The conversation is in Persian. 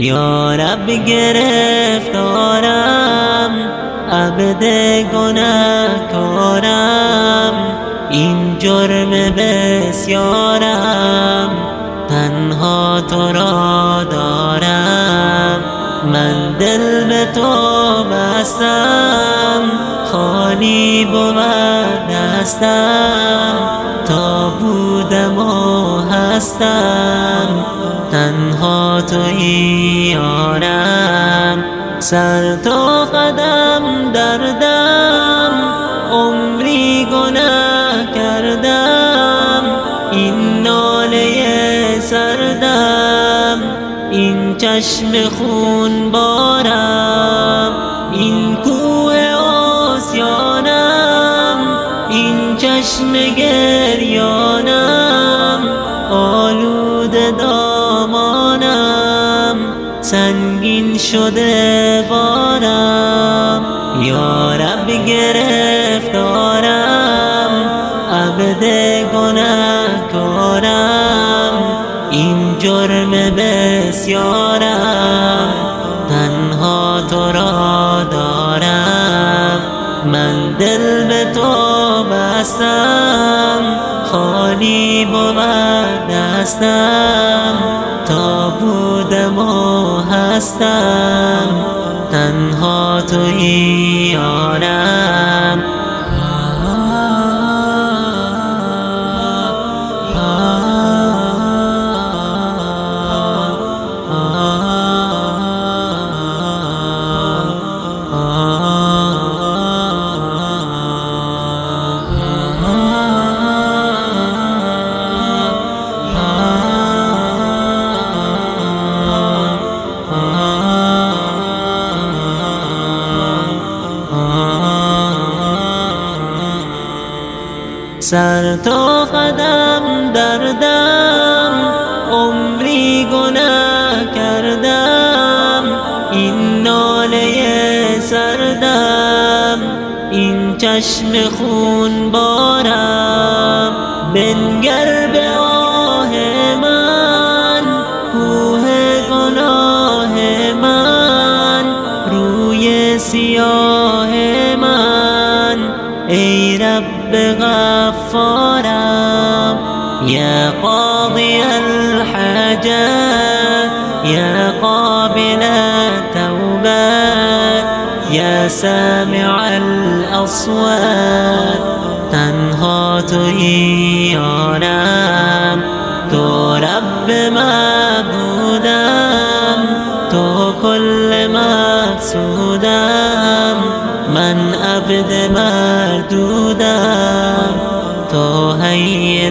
یا گرفتار عبد گناهکارم. این جرم بسیارم. تنها تو را دارم. من دل به تو بستم. خالی بود دستم. تا بودم و هستم. تنها توی یارم. سر تا قدم دردم عمری گناه کردم. این ناله سردم این چشم خون بارم. این کوه آسیانم این چشم گریانم. آلود دامانم سنگین شده بارم. یا رب گرفتارم عبد گناهکارم. این جرم بسیارم تنها تو را دارم. من دل به تو بستم خالی بود دستم. تا بودم و هستم. تنها توی یارم سر تا قدم دردم عمری گناه کردم. این ناله سردم این چشم خون بارم. بنگر به آه من کوه گناه من. روی سیاه بغفارا يا قاضي الحاجات يا قابل التوبات يا سامع الأصوات. تنهى تريانا ترب معبودا تو كل مقصودا. من أبد مردودا تو هی